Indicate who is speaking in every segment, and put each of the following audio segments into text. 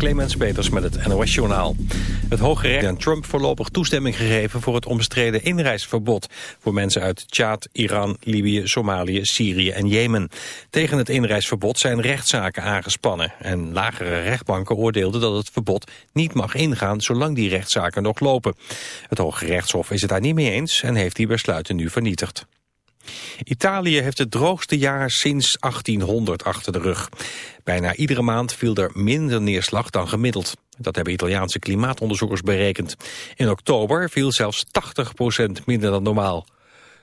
Speaker 1: Clemens Peters met het NOS Journaal. Het Hoge Recht heeft Trump voorlopig toestemming gegeven... voor het omstreden inreisverbod voor mensen uit Tjaad, Iran, Libië, Somalië, Syrië en Jemen. Tegen het inreisverbod zijn rechtszaken aangespannen. En lagere rechtbanken oordeelden dat het verbod niet mag ingaan... zolang die rechtszaken nog lopen. Het Hoge Rechtshof is het daar niet mee eens en heeft die besluiten nu vernietigd. Italië heeft het droogste jaar sinds 1800 achter de rug. Bijna iedere maand viel er minder neerslag dan gemiddeld. Dat hebben Italiaanse klimaatonderzoekers berekend. In oktober viel zelfs 80% minder dan normaal.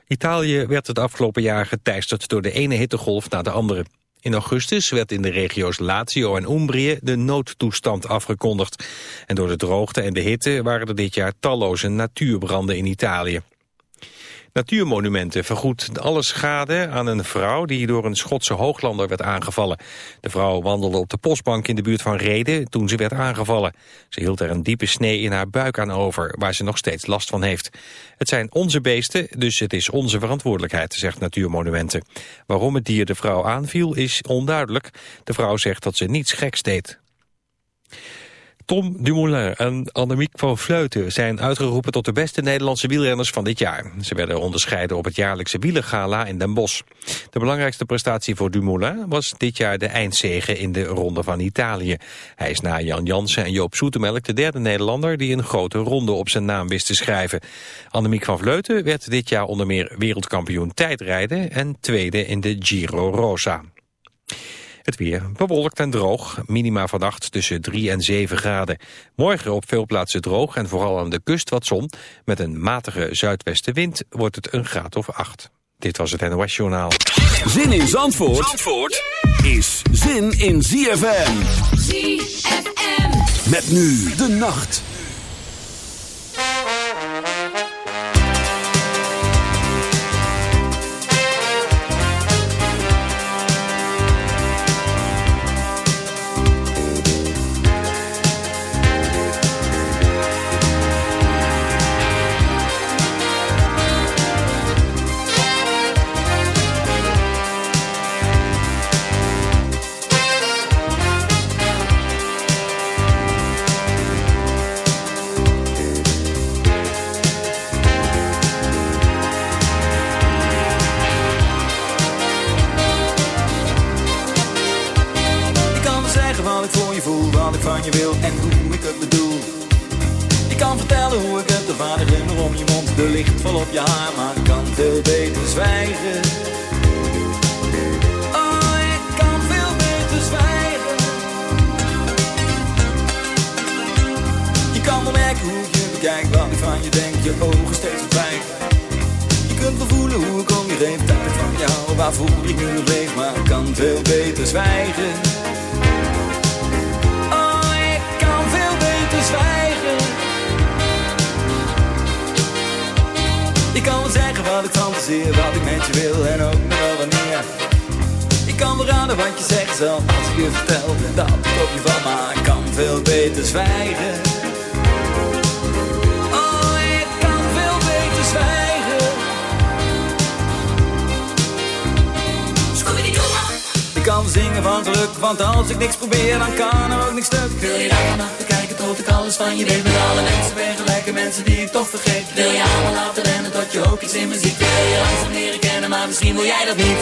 Speaker 1: Italië werd het afgelopen jaar geteisterd door de ene hittegolf na de andere. In augustus werd in de regio's Lazio en Umbrië de noodtoestand afgekondigd. En door de droogte en de hitte waren er dit jaar talloze natuurbranden in Italië. Natuurmonumenten vergoedt alle schade aan een vrouw die door een Schotse hooglander werd aangevallen. De vrouw wandelde op de postbank in de buurt van Reden toen ze werd aangevallen. Ze hield er een diepe snee in haar buik aan over, waar ze nog steeds last van heeft. Het zijn onze beesten, dus het is onze verantwoordelijkheid, zegt Natuurmonumenten. Waarom het dier de vrouw aanviel is onduidelijk. De vrouw zegt dat ze niets geks deed. Tom Dumoulin en Annemiek van Vleuten zijn uitgeroepen tot de beste Nederlandse wielrenners van dit jaar. Ze werden onderscheiden op het jaarlijkse wielengala in Den Bosch. De belangrijkste prestatie voor Dumoulin was dit jaar de eindzege in de Ronde van Italië. Hij is na Jan Jansen en Joop Zoetemelk de derde Nederlander die een grote ronde op zijn naam wist te schrijven. Annemiek van Vleuten werd dit jaar onder meer wereldkampioen tijdrijden en tweede in de Giro Rosa. Het weer bewolkt en droog. Minima vannacht tussen 3 en 7 graden. Morgen op veel plaatsen droog en vooral aan de kust wat zon. Met een matige zuidwestenwind wordt het een graad of 8. Dit was het NOS Journaal.
Speaker 2: Zin in Zandvoort, Zandvoort is zin in ZFM. ZFM. Met nu de nacht.
Speaker 3: Kan ook niks stuk. Wil je daar naar te kijken? Tot ik alles van je weet Met alle mensen. Ben gelijke mensen die ik toch vergeet? Wil je allemaal laten rennen tot je ook iets in me ziet? Wil je langzaam leren kennen, maar misschien wil jij dat niet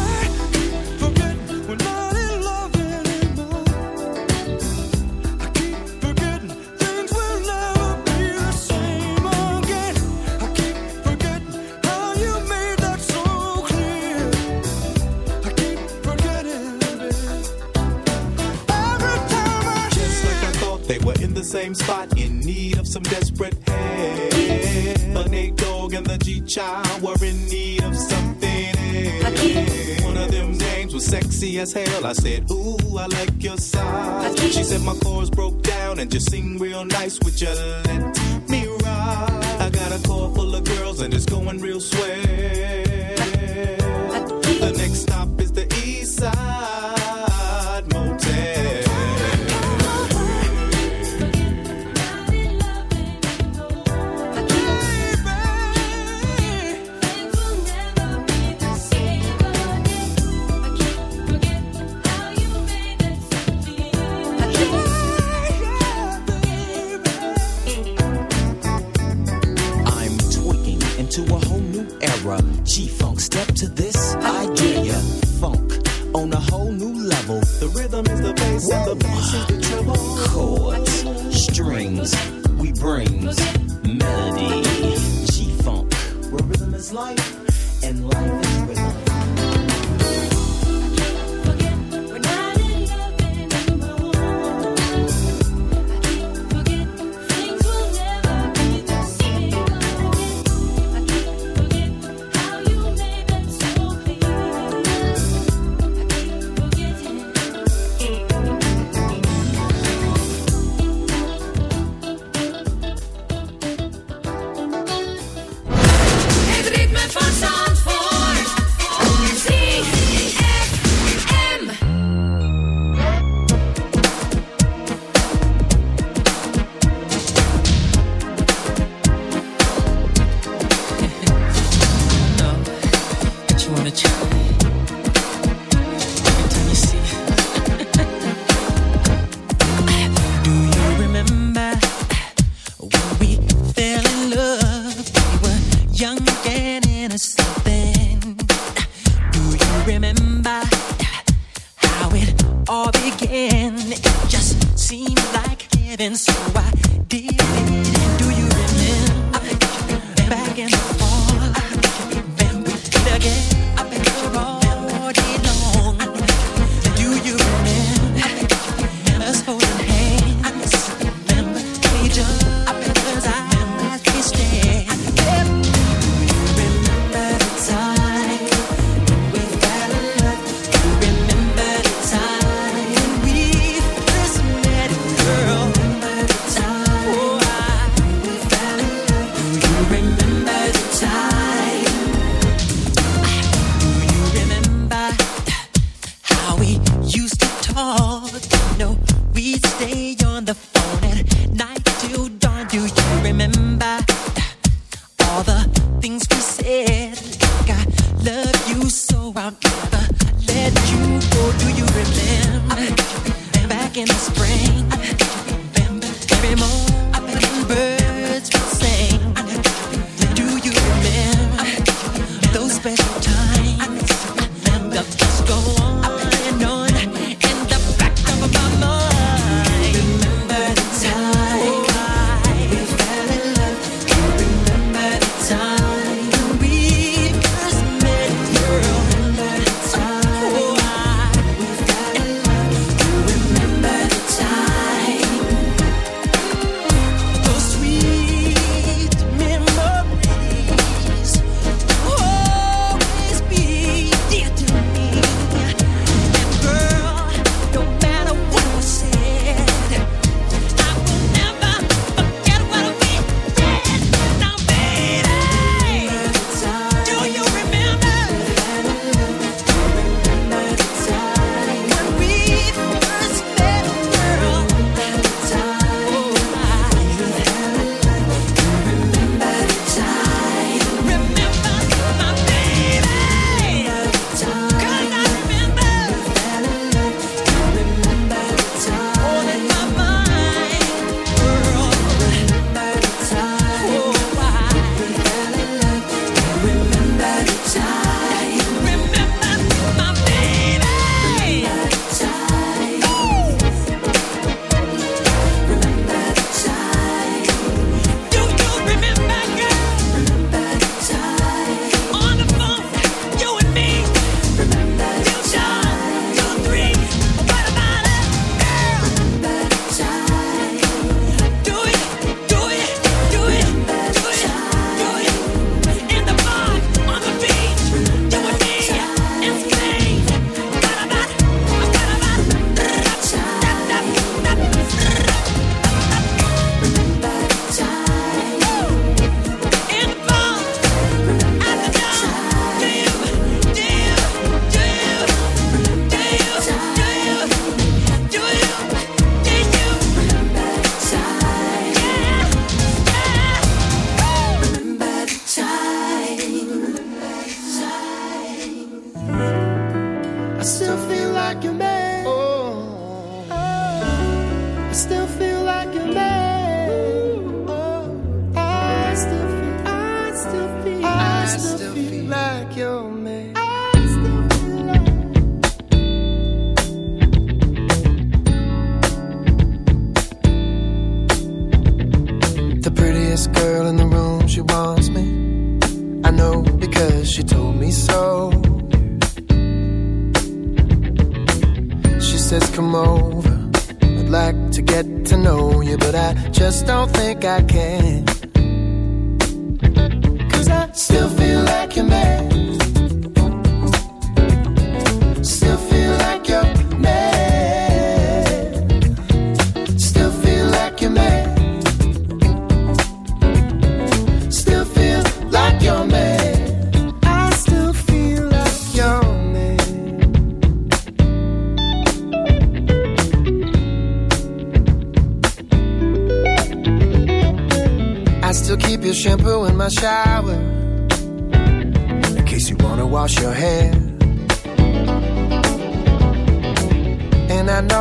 Speaker 4: as hell. I said, Ooh, I like your size. She said, My chords broke down and just sing real nice. Would your let me ride? I got a car full of girls and it's going real swell.
Speaker 5: in the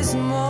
Speaker 6: is
Speaker 7: more